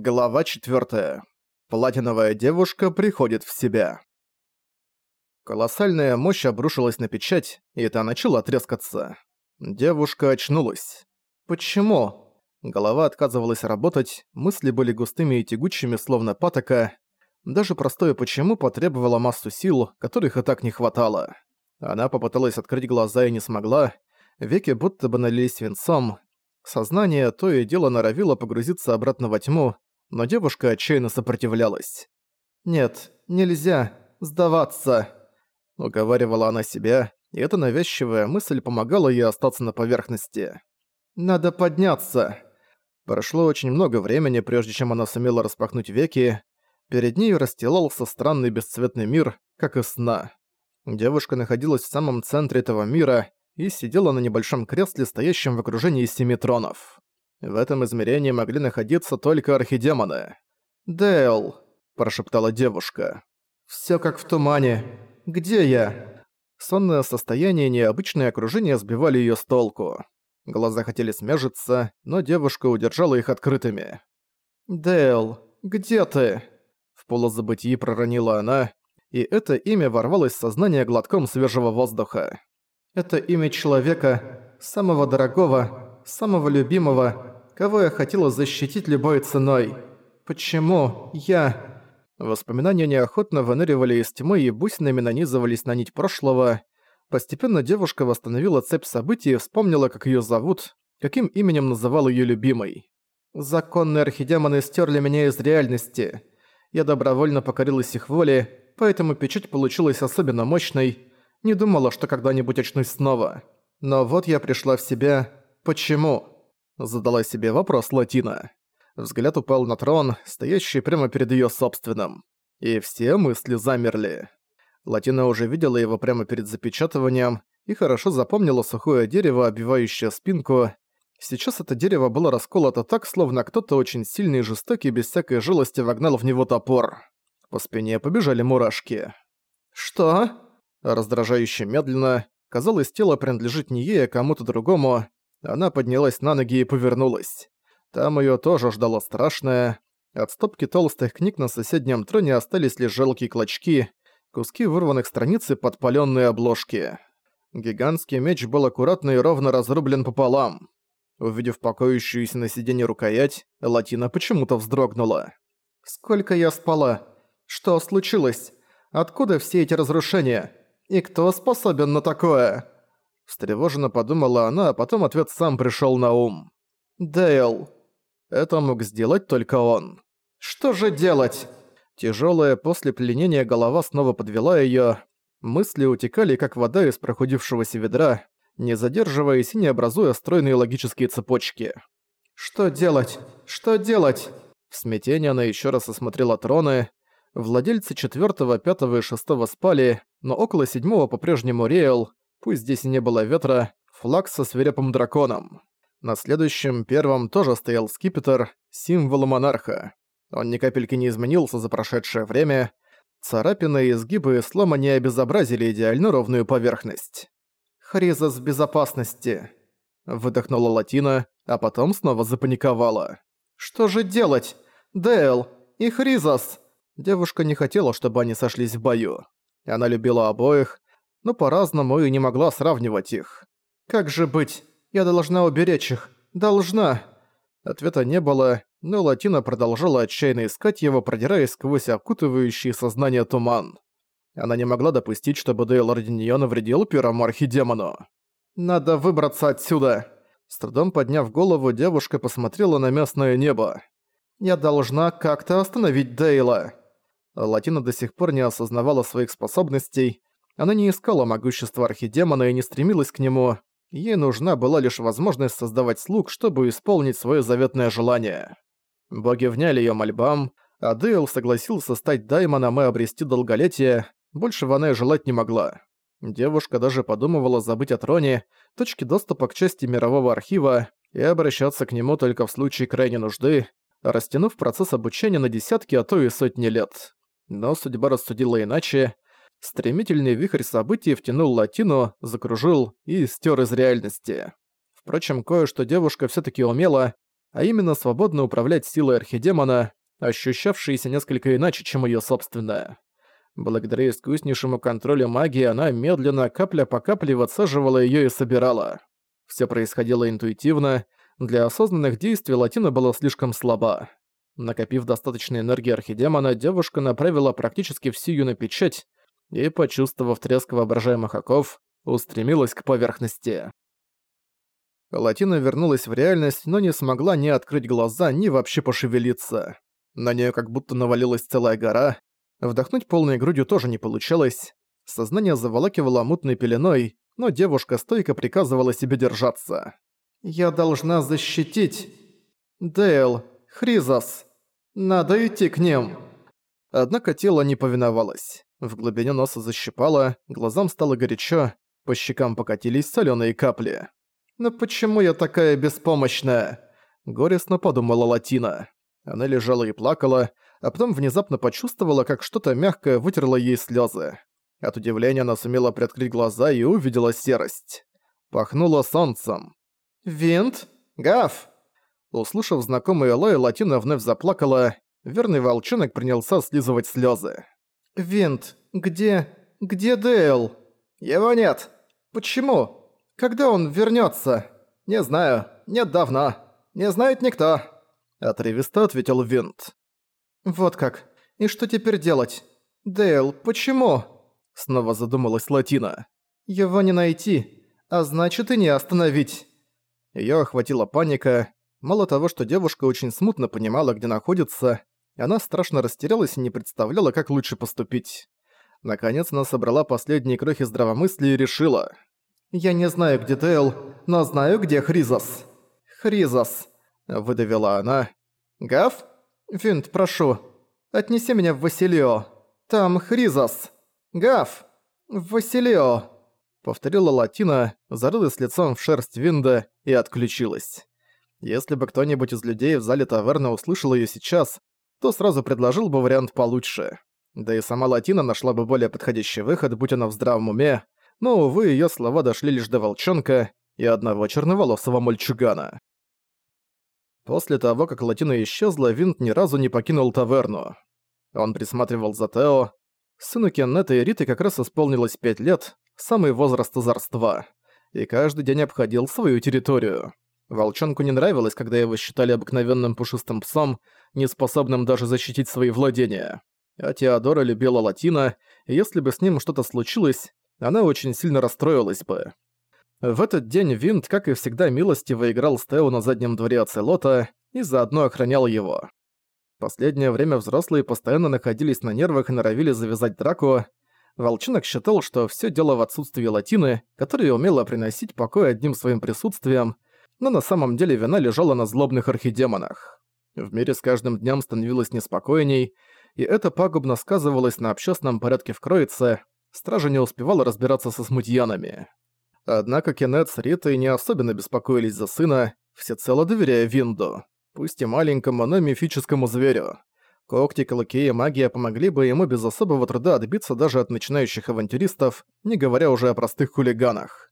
Глава 4. Платиновая девушка приходит в себя. Колоссальная мощь обрушилась на печать, и та начала трескаться. Девушка очнулась. Почему? Голова отказывалась работать, мысли были густыми и тягучими, словно патока. Даже простое «почему» потребовало массу сил, которых и так не хватало. Она попыталась открыть глаза и не смогла, веки будто бы налились свинцом, Сознание то и дело норовило погрузиться обратно во тьму, но девушка отчаянно сопротивлялась. «Нет, нельзя, сдаваться!» Уговаривала она себя, и эта навязчивая мысль помогала ей остаться на поверхности. «Надо подняться!» Прошло очень много времени, прежде чем она сумела распахнуть веки. Перед ней расстилался странный бесцветный мир, как и сна. Девушка находилась в самом центре этого мира и сидела на небольшом кресле, стоящем в окружении семи тронов. В этом измерении могли находиться только архидемоны. «Дэл», – прошептала девушка. «Всё как в тумане. Где я?» Сонное состояние и необычное окружение сбивали её с толку. Глаза хотели смежиться, но девушка удержала их открытыми. «Дэл, где ты?» В полузабытии проронила она, и это имя ворвалось в сознание глотком свежего воздуха. «Это имя человека, самого дорогого, самого любимого, кого я хотела защитить любой ценой. Почему я...» Воспоминания неохотно выныривали из тьмы и бусинами нанизывались на нить прошлого. Постепенно девушка восстановила цепь событий и вспомнила, как её зовут, каким именем называл её любимый. «Законные архидемоны стерли меня из реальности. Я добровольно покорилась их воле, поэтому печать получилась особенно мощной. Не думала, что когда-нибудь очнусь снова. Но вот я пришла в себя. Почему?» Задала себе вопрос Латина. Взгляд упал на трон, стоящий прямо перед её собственным. И все мысли замерли. Латина уже видела его прямо перед запечатыванием и хорошо запомнила сухое дерево, обвивающее спинку. Сейчас это дерево было расколото так, словно кто-то очень сильный и жестокий без всякой жалости вогнал в него топор. По спине побежали мурашки. «Что?» Раздражающе медленно. Казалось, тело принадлежит не ей, а кому-то другому. Она поднялась на ноги и повернулась. Там её тоже ждало страшное. От стопки толстых книг на соседнем троне остались лишь жалкие клочки, куски вырванных страниц и подпалённые обложки. Гигантский меч был аккуратно и ровно разрублен пополам. Увидев покоящуюся на сиденье рукоять, Латина почему-то вздрогнула. «Сколько я спала? Что случилось? Откуда все эти разрушения? И кто способен на такое?» Встревоженно подумала она, а потом ответ сам пришёл на ум. «Дейл». Это мог сделать только он. «Что же делать?» Тяжёлая после пленения голова снова подвела её. Мысли утекали, как вода из прохудившегося ведра, не задерживаясь и не образуя стройные логические цепочки. «Что делать? Что делать?» В смятении она ещё раз осмотрела троны. Владельцы четвёртого, пятого и шестого спали, но около седьмого по-прежнему реял, Пусть здесь и не было ветра, флаг со свирепым драконом. На следующем, первом, тоже стоял скипетр, символ монарха. Он ни капельки не изменился за прошедшее время. Царапины и изгибы слома не обезобразили идеально ровную поверхность. «Хризас безопасности», — выдохнула Латина, а потом снова запаниковала. «Что же делать? Дейл и Хризас!» Девушка не хотела, чтобы они сошлись в бою. Она любила обоих, но по-разному и не могла сравнивать их. «Как же быть? Я должна уберечь их. Должна!» Ответа не было, но Латина продолжала отчаянно искать его, продираясь сквозь окутывающий сознание туман. Она не могла допустить, чтобы Дейл ради неё навредил первому архидемону. «Надо выбраться отсюда!» С трудом подняв голову, девушка посмотрела на местное небо. «Я должна как-то остановить Дейла!» Латина до сих пор не осознавала своих способностей, она не искала могущества архидемона и не стремилась к нему. Ей нужна была лишь возможность создавать слуг, чтобы исполнить свое заветное желание. Боги вняли ее мольбам, а Дейл согласился стать даймоном и обрести долголетие, большего она и желать не могла. Девушка даже подумывала забыть о троне, точке доступа к части мирового архива и обращаться к нему только в случае крайней нужды, растянув процесс обучения на десятки, а то и сотни лет. Но судьба рассудила иначе, Стремительный вихрь событий втянул Латину, закружил и стер из реальности. Впрочем, кое-что девушка все таки умела, а именно свободно управлять силой архидемона, ощущавшейся несколько иначе, чем её собственная. Благодаря искуснейшему контролю магии она медленно, капля по капле высаживала её и собирала. Всё происходило интуитивно, для осознанных действий Латина была слишком слаба. Накопив достаточно энергии архидемона, девушка направила практически всю её на печать и, почувствовав треск воображаемых оков, устремилась к поверхности. Латина вернулась в реальность, но не смогла ни открыть глаза, ни вообще пошевелиться. На неё как будто навалилась целая гора. Вдохнуть полной грудью тоже не получалось. Сознание заволакивало мутной пеленой, но девушка стойко приказывала себе держаться. «Я должна защитить... Дейл, Хризас. Надо идти к ним». Однако тело не повиновалось. В глубине носа защипало, глазам стало горячо, по щекам покатились солёные капли. «Но почему я такая беспомощная?» Горестно подумала Латина. Она лежала и плакала, а потом внезапно почувствовала, как что-то мягкое вытерло ей слезы. От удивления она сумела приоткрыть глаза и увидела серость. Пахнуло солнцем. «Винт? Гав!» Услышав знакомый лай, Латина вновь заплакала. Верный волчонок принялся слизывать слезы. «Винт, где... где Дейл?» «Его нет. Почему? Когда он вернется? Не знаю. Нет давно. Не знает никто». Отрывисто ответил Винт. «Вот как. И что теперь делать? Дейл, почему?» Снова задумалась Латина. «Его не найти, а значит и не остановить». Её охватила паника. Мало того, что девушка очень смутно понимала, где находится, она страшно растерялась и не представляла, как лучше поступить. Наконец она собрала последние крохи здравомыслия и решила. «Я не знаю, где Дейл, но знаю, где Хризос». «Хризос», — выдавила она. «Гав? Винт, прошу, отнеси меня в Василио. Там Хризос. Гав! В Василио!» Повторила Латина, зарылась лицом в шерсть Винда и отключилась. Если бы кто-нибудь из людей в зале таверны услышал её сейчас, то сразу предложил бы вариант получше. Да и сама Латина нашла бы более подходящий выход, будь она в здравом уме, но, увы, её слова дошли лишь до волчонка и одного черноволосого мальчугана. После того, как Латина исчезла, Винт ни разу не покинул таверну. Он присматривал за Тео. Сыну Кеннета и Риты как раз исполнилось пять лет, самый возраст озорства, и каждый день обходил свою территорию. Волчонку не нравилось, когда его считали обыкновенным пушистым псом, неспособным даже защитить свои владения. А Теодора любила Латина, и если бы с ним что-то случилось, она очень сильно расстроилась бы. В этот день Винт, как и всегда, милостиво играл с Тео на заднем дворе Ацелота и заодно охранял его. Последнее время взрослые постоянно находились на нервах и норовили завязать драку. Волчонок считал, что все дело в отсутствии Латины, которая умела приносить покой одним своим присутствием, но на самом деле вина лежала на злобных архидемонах. В мире с каждым днем становилось неспокойней, и это пагубно сказывалось на общественном порядке в Кроице, стража не успевала разбираться со смутьянами. Однако Кеннет с Ритой не особенно беспокоились за сына, всецело доверяя Винду, пусть и маленькому, но мифическому зверю. Когти, кулаки и магия помогли бы ему без особого труда отбиться даже от начинающих авантюристов, не говоря уже о простых хулиганах.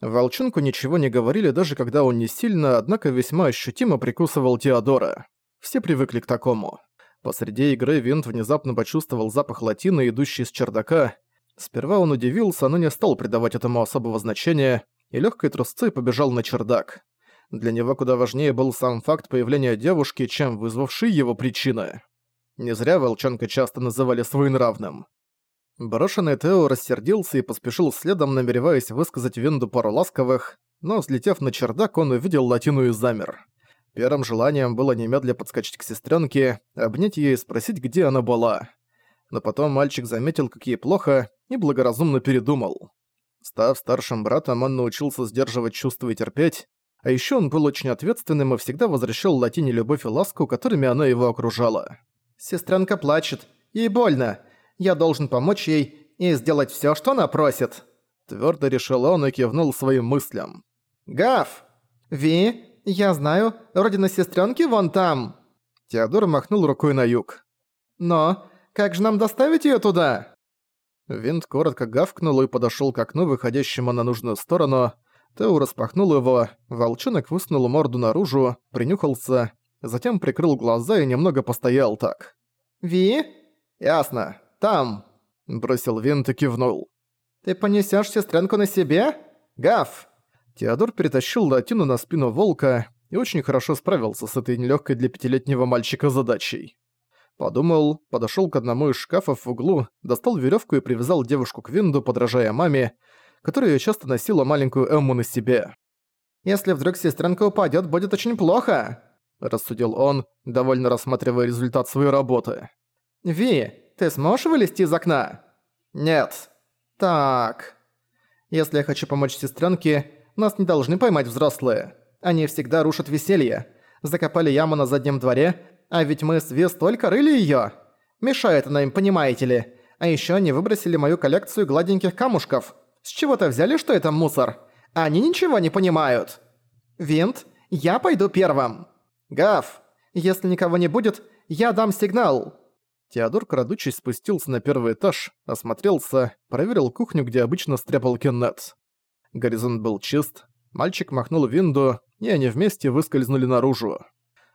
Волчонку ничего не говорили, даже когда он не сильно, однако весьма ощутимо прикусывал Теодора. Все привыкли к такому. Посреди игры Винт внезапно почувствовал запах латины, идущий с чердака. Сперва он удивился, но не стал придавать этому особого значения, и легкой трусцой побежал на чердак. Для него куда важнее был сам факт появления девушки, чем вызвавший его причины. Не зря волчонка часто называли своенравным. Брошенный Тео рассердился и поспешил следом, намереваясь высказать Винду пару ласковых, но, взлетев на чердак, он увидел Латину и замер. Первым желанием было немедля подскочить к сестренке, обнять ее и спросить, где она была. Но потом мальчик заметил, как ей плохо, и благоразумно передумал. Став старшим братом, он научился сдерживать чувства и терпеть, а еще он был очень ответственным и всегда возвращал Латине любовь и ласку, которыми она его окружала. «Сестренка плачет. Ей больно. Я должен помочь ей и сделать всё, что она просит». Твёрдо решил он и кивнул своим мыслям. «Гав! Ви, я знаю, родина сестрёнки вон там!» Теодор махнул рукой на юг. «Но как же нам доставить её туда?» Винт коротко гавкнул и подошёл к окну, выходящему на нужную сторону. Тео распахнул его, волчонок высунул морду наружу, принюхался, затем прикрыл глаза и немного постоял так. «Ви?» «Ясно. Там!» – бросил Винт и кивнул. «Ты понесёшь сестренку на себе? Гав!» Теодор перетащил Латину на спину волка и очень хорошо справился с этой нелёгкой для пятилетнего мальчика задачей. Подумал, подошёл к одному из шкафов в углу, достал верёвку и привязал девушку к Винду, подражая маме, которая часто носила маленькую Эмму на себе. «Если вдруг сестренка упадёт, будет очень плохо!» – рассудил он, довольно рассматривая результат своей работы. «Ви, ты сможешь вылезти из окна?» «Нет». «Так...» «Если я хочу помочь сестренке, нас не должны поймать взрослые. Они всегда рушат веселье. Закопали яму на заднем дворе, а ведь мы с Ви столько рыли её. Мешает она им, понимаете ли. А ещё они выбросили мою коллекцию гладеньких камушков. С чего-то взяли, что это мусор? Они ничего не понимают. Винт, я пойду первым. Гав, если никого не будет, я дам сигнал. Теодор, крадучись, спустился на первый этаж, осмотрелся, проверил кухню, где обычно стряпал Кеннет. Горизонт был чист, мальчик махнул винду, и они вместе выскользнули наружу.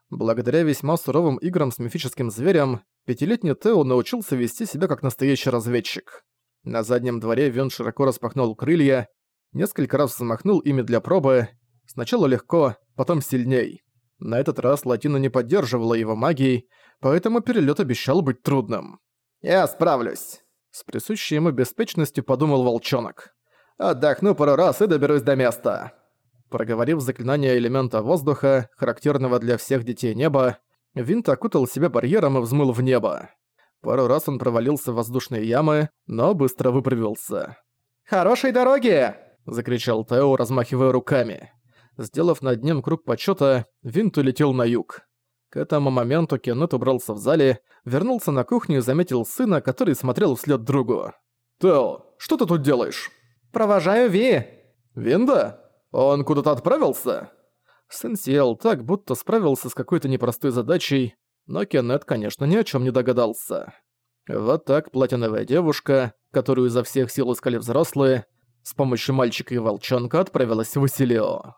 Благодаря весьма суровым играм с мифическим зверем, пятилетний Тео научился вести себя как настоящий разведчик. На заднем дворе Вен широко распахнул крылья, несколько раз взмахнул ими для пробы, сначала легко, потом сильней. На этот раз Латина не поддерживала его магией, поэтому перелет обещал быть трудным. «Я справлюсь», — с присущей ему беспечностью подумал волчонок. «Отдохну пару раз и доберусь до места». Проговорив заклинание элемента воздуха, характерного для всех детей неба, Винт окутал себя барьером и взмыл в небо. Пару раз он провалился в воздушные ямы, но быстро выправился. «Хорошей дороги!» – закричал Тео, размахивая руками. Сделав над ним круг почёта, Винт улетел на юг. К этому моменту Кеннет убрался в зале, вернулся на кухню и заметил сына, который смотрел вслед другу. «Тео, что ты тут делаешь?» «Провожаю Ви». «Винда? Он куда-то отправился?» Сын съел так, будто справился с какой-то непростой задачей, но Кеннет, конечно, ни о чем не догадался. Вот так платиновая девушка, которую изо всех сил искали взрослые, с помощью мальчика и волчонка отправилась в Василио.